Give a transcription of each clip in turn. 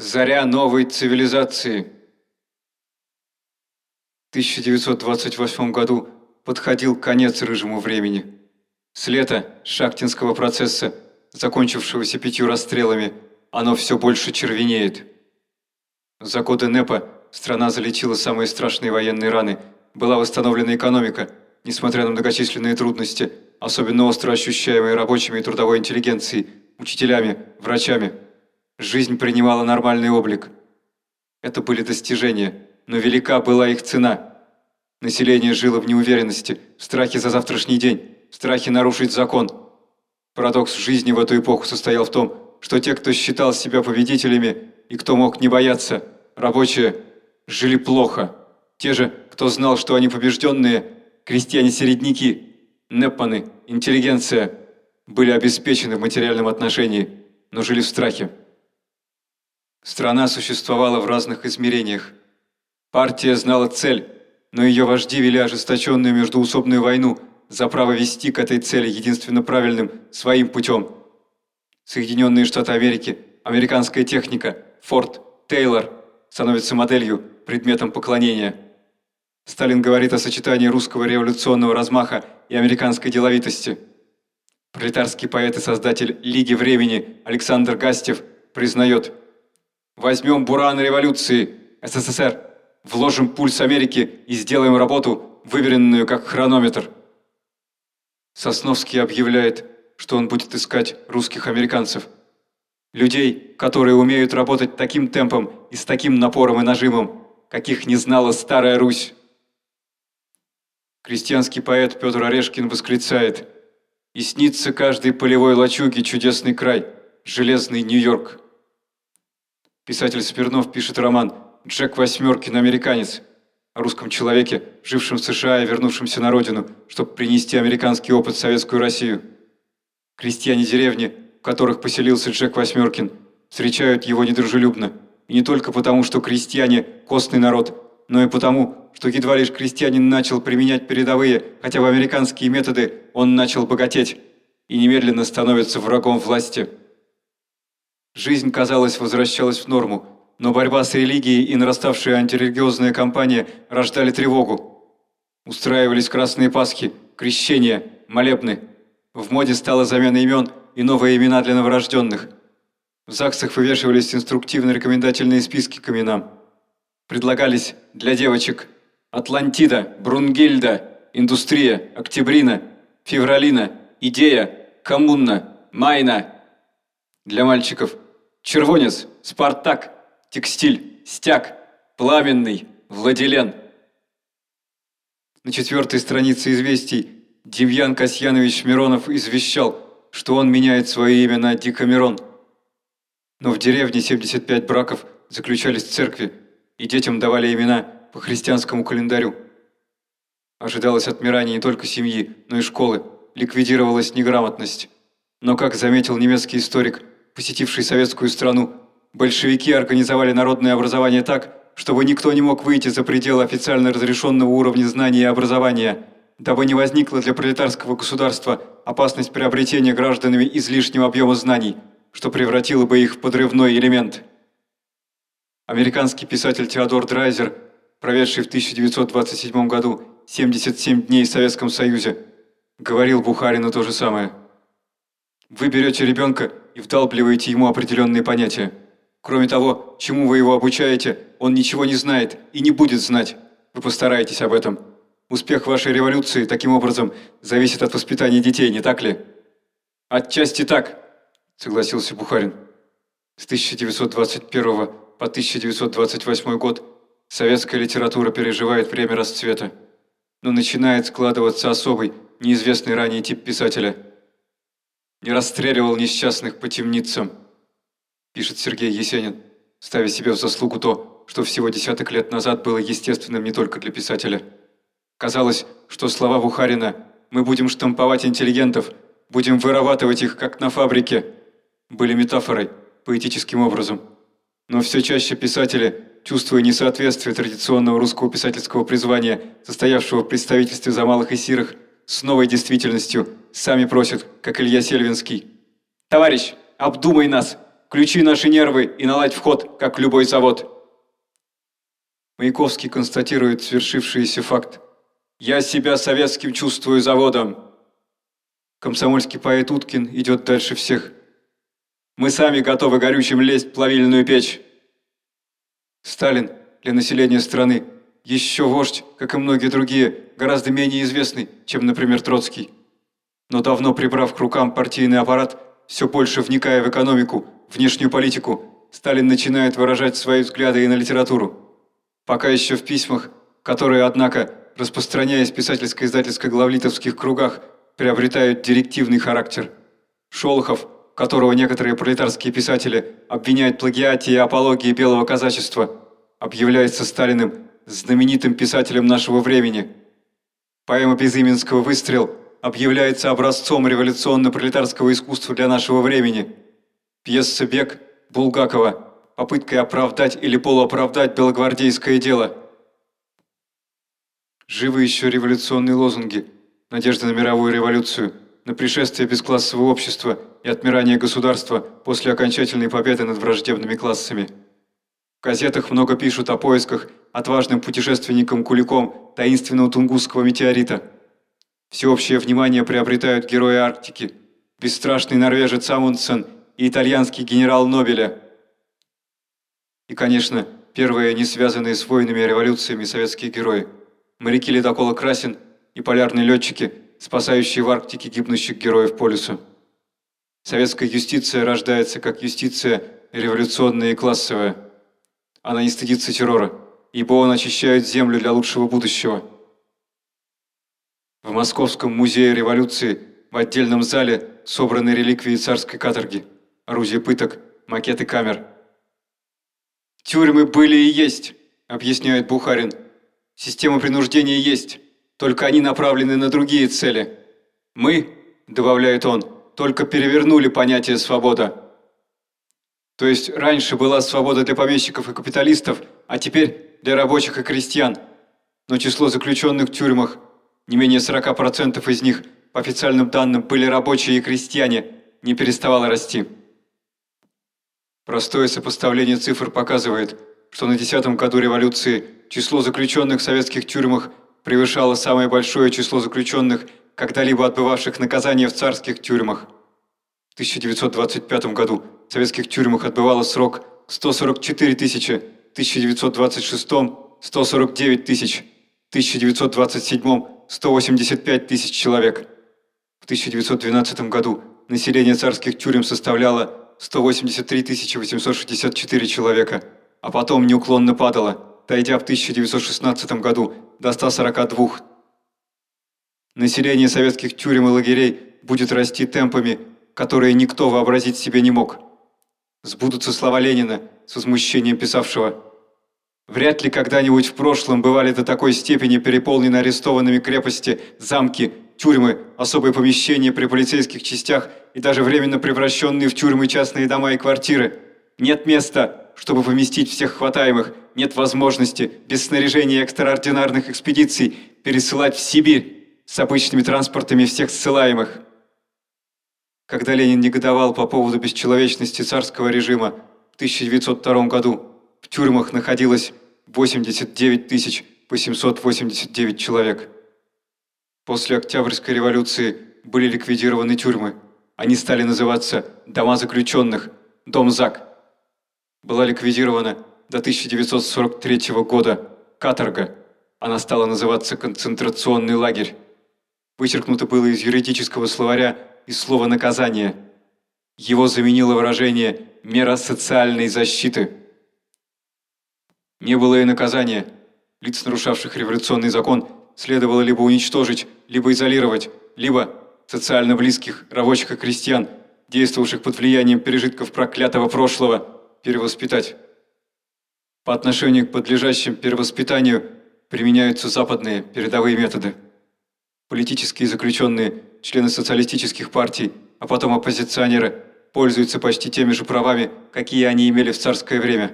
Заря новой цивилизации. В 1928 году подходил конец рыжему времени. С лета Шахтинского процесса, закончившегося пятью расстрелами, оно все больше червенеет. За годы НЭПа страна залечила самые страшные военные раны, была восстановлена экономика, несмотря на многочисленные трудности, особенно остро ощущаемые рабочими и трудовой интеллигенцией, учителями, врачами. Жизнь принимала нормальный облик. Это были достижения, но велика была их цена. Население жило в неуверенности, в страхе за завтрашний день, в страхе нарушить закон. Парадокс жизни в эту эпоху состоял в том, что те, кто считал себя победителями и кто мог не бояться, рабочие, жили плохо. Те же, кто знал, что они побежденные, крестьяне-середняки, непманы, интеллигенция, были обеспечены в материальном отношении, но жили в страхе. Страна существовала в разных измерениях. Партия знала цель, но ее вожди вели ожесточенную междуусобную войну за право вести к этой цели единственно правильным, своим путем. Соединенные Штаты Америки, американская техника, Форд, Тейлор становятся моделью, предметом поклонения. Сталин говорит о сочетании русского революционного размаха и американской деловитости. Пролетарский поэт и создатель Лиги Времени Александр Гастев признает «Возьмем буран революции, СССР, вложим пульс Америки и сделаем работу, выверенную как хронометр». Сосновский объявляет, что он будет искать русских американцев. Людей, которые умеют работать таким темпом и с таким напором и нажимом, каких не знала Старая Русь. Крестьянский поэт Петр Орешкин восклицает «И снится каждой полевой лачуге чудесный край, железный Нью-Йорк». Писатель Смирнов пишет роман «Джек Восьмеркин. Американец» о русском человеке, жившем в США и вернувшемся на родину, чтобы принести американский опыт в Советскую Россию. Крестьяне деревни, в которых поселился Джек Восьмеркин, встречают его недружелюбно. И не только потому, что крестьяне – костный народ, но и потому, что едва лишь крестьянин начал применять передовые, хотя бы американские методы, он начал богатеть и немедленно становится врагом власти. Жизнь, казалось, возвращалась в норму, но борьба с религией и нараставшая антирелигиозная кампания рождали тревогу. Устраивались красные пасхи, крещения, молебны. В моде стала замена имен и новые имена для новорожденных. В ЗАГСах вывешивались инструктивно-рекомендательные списки к именам. Предлагались для девочек Атлантида, Брунгильда, Индустрия, Октябрина, Февралина, Идея, Коммуна, Майна. Для мальчиков Червонец, Спартак, Текстиль, Стяг, Пламенный, Владилен. На четвертой странице известий Демьян Касьянович Миронов извещал, что он меняет свое имя на Дикамерон. Но в деревне 75 браков заключались в церкви, и детям давали имена по христианскому календарю. Ожидалось отмирание не только семьи, но и школы, ликвидировалась неграмотность. Но, как заметил немецкий историк, посетивший советскую страну, большевики организовали народное образование так, чтобы никто не мог выйти за пределы официально разрешенного уровня знаний и образования, дабы не возникла для пролетарского государства опасность приобретения гражданами излишнего объема знаний, что превратило бы их в подрывной элемент. Американский писатель Теодор Драйзер, проведший в 1927 году 77 дней в Советском Союзе, говорил Бухарину то же самое. Вы берете ребенка и вдалбливаете ему определенные понятия. Кроме того, чему вы его обучаете, он ничего не знает и не будет знать. Вы постараетесь об этом. Успех вашей революции, таким образом, зависит от воспитания детей, не так ли? Отчасти так, согласился Бухарин. С 1921 по 1928 год советская литература переживает время расцвета. Но начинает складываться особый, неизвестный ранее тип писателя. Не расстреливал несчастных по темницам, пишет Сергей Есенин, ставя себе в заслугу то, что всего десяток лет назад было естественным не только для писателя. Казалось, что слова Бухарина «мы будем штамповать интеллигентов, будем вырабатывать их, как на фабрике» были метафорой, поэтическим образом. Но все чаще писатели, чувствуя несоответствие традиционного русского писательского призвания, состоявшего в представительстве за малых и сирых, с новой действительностью, сами просят, как Илья Сельвинский. «Товарищ, обдумай нас! включи наши нервы и наладь вход, как любой завод. Маяковский констатирует свершившийся факт. «Я себя советским чувствую заводом». Комсомольский поэт Уткин идет дальше всех. «Мы сами готовы горючим лезть в плавильную печь». Сталин для населения страны еще вождь, как и многие другие, гораздо менее известный, чем, например, Троцкий. Но давно прибрав к рукам партийный аппарат, все больше вникая в экономику, внешнюю политику, Сталин начинает выражать свои взгляды и на литературу. Пока еще в письмах, которые, однако, распространяясь в писательско-издательско главлитовских кругах, приобретают директивный характер. Шолохов, которого некоторые пролетарские писатели обвиняют в плагиате и апологии белого казачества, объявляется Сталиным знаменитым писателем нашего времени. Поэма Безыменского «Выстрел» объявляется образцом революционно-пролетарского искусства для нашего времени. Пьеса «Бег» Булгакова – попыткой оправдать или полуоправдать белогвардейское дело. Живы еще революционные лозунги, надежда на мировую революцию, на пришествие бесклассового общества и отмирание государства после окончательной победы над враждебными классами. В газетах много пишут о поисках отважным путешественником Куликом таинственного тунгусского метеорита. Всеобщее внимание приобретают герои Арктики, бесстрашный норвежец Амундсен и итальянский генерал Нобеля. И, конечно, первые не связанные с войнами и революциями советские герои. Моряки ледокола «Красин» и полярные летчики, спасающие в Арктике гибнущих героев полюса. Советская юстиция рождается как юстиция революционная и классовая. Она не стыдится террора, ибо он очищает землю для лучшего будущего. В Московском музее революции в отдельном зале собраны реликвии царской каторги, орудия пыток, макеты камер. «Тюрьмы были и есть», — объясняет Бухарин. «Система принуждения есть, только они направлены на другие цели. Мы, — добавляет он, — только перевернули понятие «свобода». То есть раньше была свобода для помещиков и капиталистов, а теперь для рабочих и крестьян. Но число заключенных в тюрьмах, не менее 40% из них, по официальным данным, были рабочие и крестьяне, не переставало расти. Простое сопоставление цифр показывает, что на 10 году революции число заключенных в советских тюрьмах превышало самое большое число заключенных, когда-либо отбывавших наказание в царских тюрьмах. В 1925 году в советских тюрьмах отбывало срок 144 тысячи, в 1926 – 149 тысяч, 1927 – 185 тысяч человек. В 1912 году население царских тюрем составляло 183 864 человека, а потом неуклонно падало, дойдя в 1916 году до 142. Население советских тюрем и лагерей будет расти темпами, которые никто вообразить себе не мог. Сбудутся слова Ленина с возмущением писавшего Вряд ли когда-нибудь в прошлом бывали до такой степени переполнены арестованными крепости, замки, тюрьмы, особые помещения при полицейских частях и даже временно превращенные в тюрьмы частные дома и квартиры. Нет места, чтобы поместить всех хватаемых, нет возможности без снаряжения экстраординарных экспедиций пересылать в Сибирь с обычными транспортами всех ссылаемых. Когда Ленин негодовал по поводу бесчеловечности царского режима в 1902 году, в тюрьмах находилось 89 889 человек. После Октябрьской революции были ликвидированы тюрьмы. Они стали называться «дома заключенных», «дом ЗАГ». Была ликвидирована до 1943 года каторга. Она стала называться «концентрационный лагерь». Вычеркнуто было из юридического словаря и слово «наказание». Его заменило выражение «мера социальной защиты». Не было и наказания. Лиц, нарушавших революционный закон, следовало либо уничтожить, либо изолировать, либо социально близких, рабочих и крестьян, действовавших под влиянием пережитков проклятого прошлого, перевоспитать. По отношению к подлежащим перевоспитанию применяются западные передовые методы. Политические заключенные, члены социалистических партий, а потом оппозиционеры, пользуются почти теми же правами, какие они имели в царское время.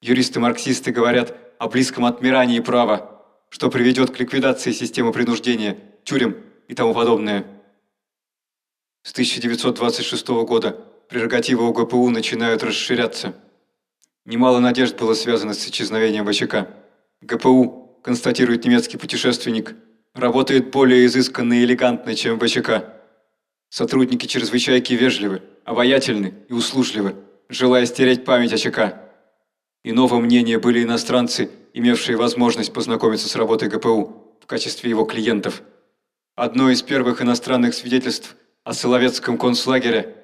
Юристы-марксисты говорят о близком отмирании права, что приведет к ликвидации системы принуждения, тюрем и тому подобное. С 1926 года прерогативы ОГПУ начинают расширяться. Немало надежд было связано с исчезновением ВЧК. ГПУ, констатирует немецкий путешественник, работает более изысканно и элегантно, чем ВЧК. Сотрудники чрезвычайки вежливы, обаятельны и услужливы, желая стереть память о ЧК. Иного мнения были иностранцы, имевшие возможность познакомиться с работой ГПУ в качестве его клиентов. Одно из первых иностранных свидетельств о Соловецком концлагере,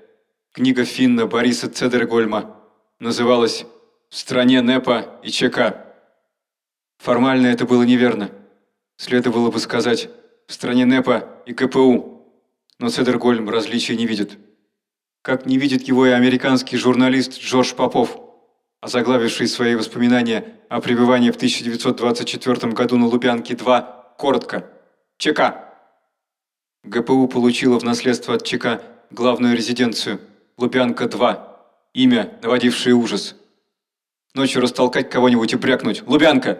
книга Финна Бориса Цедергольма, называлась «В стране НЭПа и ЧК». Формально это было неверно. Следовало бы сказать «В стране НЭПа и КПУ», но Цедергольм различий не видит. Как не видит его и американский журналист Джордж Попов – озаглавивший свои воспоминания о пребывании в 1924 году на Лубянке-2 коротко «ЧК». ГПУ получила в наследство от ЧК главную резиденцию Лубянка-2, имя, наводившее ужас. Ночью растолкать кого-нибудь и брякнуть «Лубянка!»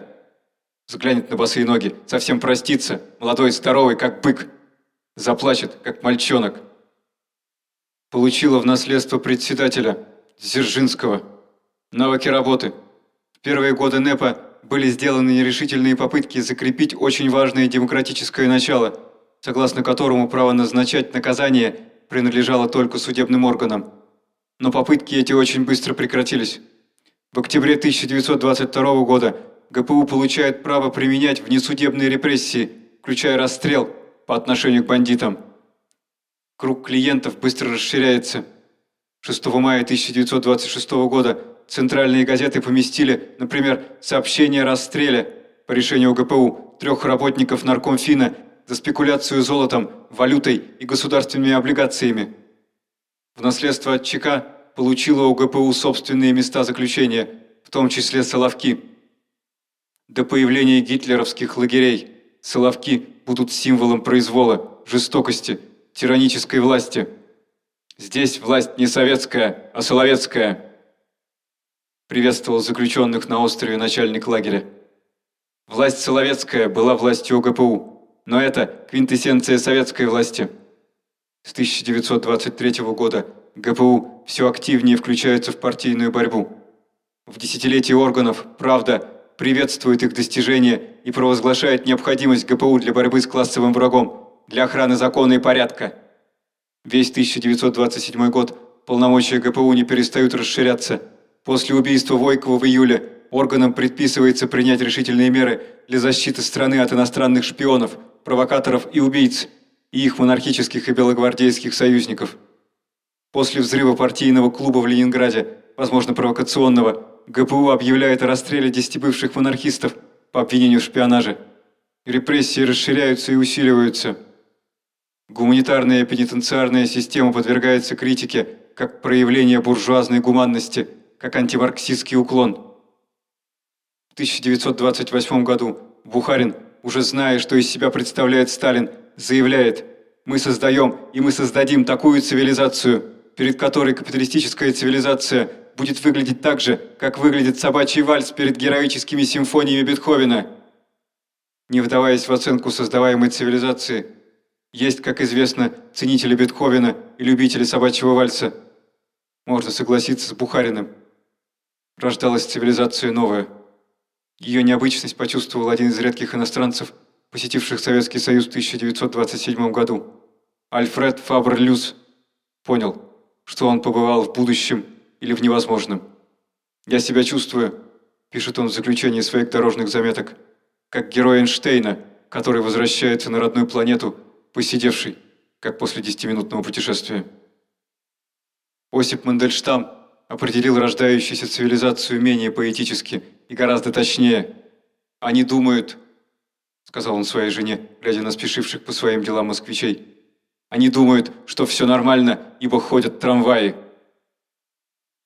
Взглянет на босые ноги, совсем простится, молодой, здоровый, как бык. Заплачет, как мальчонок. Получила в наследство председателя Дзержинского – Навыки работы. В первые годы НЭПа были сделаны нерешительные попытки закрепить очень важное демократическое начало, согласно которому право назначать наказание принадлежало только судебным органам. Но попытки эти очень быстро прекратились. В октябре 1922 года ГПУ получает право применять внесудебные репрессии, включая расстрел по отношению к бандитам. Круг клиентов быстро расширяется. 6 мая 1926 года центральные газеты поместили, например, сообщение о расстреле по решению ГПУ трех работников наркомфина за спекуляцию золотом, валютой и государственными облигациями. В наследство от ЧК получила у ГПУ собственные места заключения, в том числе Соловки. До появления гитлеровских лагерей Соловки будут символом произвола, жестокости, тиранической власти. Здесь власть не советская, а соловецкая приветствовал заключенных на острове начальник лагеря. Власть Соловецкая была властью ОГПУ, но это квинтэссенция советской власти. С 1923 года ГПУ все активнее включается в партийную борьбу. В десятилетие органов «Правда» приветствует их достижения и провозглашает необходимость ГПУ для борьбы с классовым врагом, для охраны закона и порядка. Весь 1927 год полномочия ГПУ не перестают расширяться – После убийства Войкова в июле органам предписывается принять решительные меры для защиты страны от иностранных шпионов, провокаторов и убийц, и их монархических и белогвардейских союзников. После взрыва партийного клуба в Ленинграде, возможно провокационного, ГПУ объявляет о расстреле десяти бывших монархистов по обвинению в шпионаже. Репрессии расширяются и усиливаются. Гуманитарная и пенитенциарная система подвергается критике как проявление буржуазной гуманности – как антимарксистский уклон. В 1928 году Бухарин, уже зная, что из себя представляет Сталин, заявляет «Мы создаем и мы создадим такую цивилизацию, перед которой капиталистическая цивилизация будет выглядеть так же, как выглядит собачий вальс перед героическими симфониями Бетховена». Не вдаваясь в оценку создаваемой цивилизации, есть, как известно, ценители Бетховена и любители собачьего вальса. Можно согласиться с Бухариным рождалась цивилизация новая. Ее необычность почувствовал один из редких иностранцев, посетивших Советский Союз в 1927 году. Альфред Фабр-Люс понял, что он побывал в будущем или в невозможном. «Я себя чувствую», – пишет он в заключении своих дорожных заметок, как герой Эйнштейна, который возвращается на родную планету, посидевший, как после десятиминутного путешествия. Осип Мандельштам – определил рождающуюся цивилизацию менее поэтически и гораздо точнее. «Они думают», — сказал он своей жене, глядя на спешивших по своим делам москвичей, «они думают, что все нормально, ибо ходят трамваи».